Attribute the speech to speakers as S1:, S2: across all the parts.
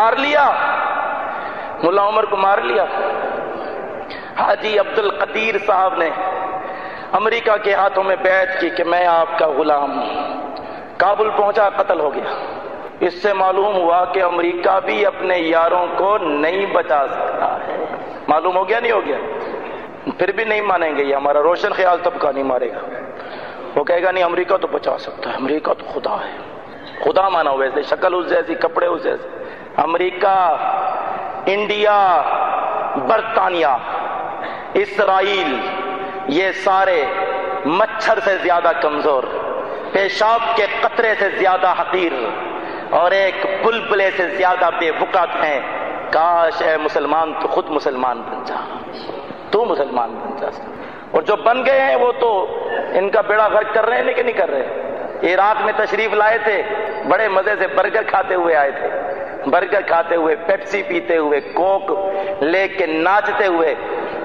S1: مار لیا ملا عمر کو مار لیا۔ حاجی عبد القدیر صاحب نے امریکہ کے ہاتھوں میں بیٹھ کی کہ میں آپ کا غلام کابل پہنچا، قتل ہو گیا۔ اس سے معلوم ہوا کہ امریکہ بھی اپنے یاروں کو نہیں بچا سکتا ہے۔ معلوم ہو گیا نہیں ہو گیا؟ پھر بھی نہیں مانیں گے، یہ ہمارا روشن خیال طبقہ نہیں مارے گا۔ وہ کہے گا، نہیں، امریکہ تو بچا سکتا ہے، امریکہ تو خدا ہے۔ خدا مانا ویسے شکل اس جیسی، کپڑے اس جیسے امریکہ، انڈیا، برطانیہ، اسرائیل، یہ سارے مچھر سے زیادہ کمزور، پیشاب کے قطرے سے زیادہ حقیر اور ایک بلبلے سے زیادہ بے وقت ہیں۔ کاش اے مسلمان، تو خود مسلمان بن جا۔ تو مسلمان بن جا۔ اور جو بن گئے ہیں وہ تو ان کا بیڑا غرق کر رہے ہیں، لیکن نہیں کر رہے۔ عراق میں تشریف لائے تھے، بڑے مزے سے برگر کھاتے ہوئے آئے تھے۔ برگر کھاتے ہوئے، پیپسی پیتے ہوئے، کوک لے کے ناچتے ہوئے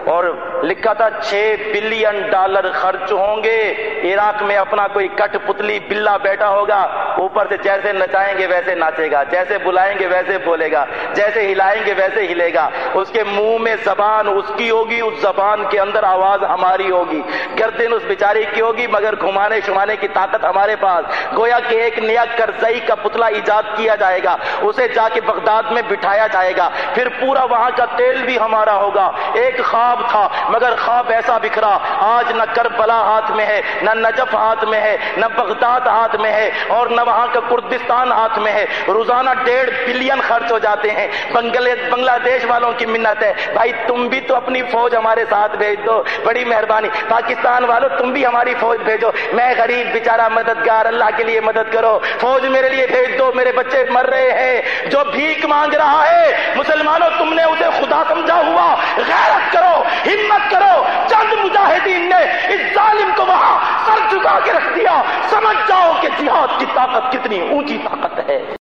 S1: اور لکھا تھا چھ بلین ڈالر خرچ ہوں گے۔ عراق میں اپنا کوئی کٹ پتلی بلا بیٹھا ہوگا، اوپر سے جیسے نچائیں گے ویسے ناچے گا، جیسے بلائیں گے ویسے بولے گا، جیسے ہلائیں گے ویسے ہلے گا۔ اس کے منہ میں زبان اس کی ہوگی، اس زبان کے اندر آواز ہماری ہوگی۔ گردن اس بیچاری کی ہوگی، مگر گھمانے شمانے کی طاقت ہمارے پاس۔ گویا کہ ایک نیا کرزئی کا پتلا ایجاد کیا جائے گا، اسے جا کے بغداد میں بٹھایا جائے گا۔ پھر پورا وہاں کا تیل بھی ہمارا ہوگا۔ ایک خواب تھا، مگر خواب ایسا بکھرا، آج نہ کربلا ہاتھ میں ہے نہ نجف ہاتھ میں ہے، نہ بغداد ہاتھ میں ہے اور نہ وہاں کا کردستان ہاتھ میں ہے۔ روزانہ ڈیڑھ بلین خرچ ہو جاتے ہیں۔ بنگلہ دیش والوں کی منت ہے۔ بھائی تم بھی تو اپنی فوج ہمارے ساتھ بھیج دو۔ بڑی مہربانی۔ پاکستان والوں، تم بھی ہماری فوج بھیجو۔ میں غریب، بیچارہ، مددگار، اللہ کے لیے مدد کرو۔ فوج میرے لیے بھیج دو۔ میرے بچے مر رہے ہیں۔ جو بھیک مانگ رہا ہے، مسلمانوں، تم نے اسے خدا سمجھا ہوا۔ غیرت کرو، ہمت کرو۔ چند مجاہدین نے اس ظالم کو وہاں سر جھکا کے رکھ دیا، سمجھ جاؤ کہ جہاد کی طاقت کتنی اونچی طاقت ہے۔